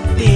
be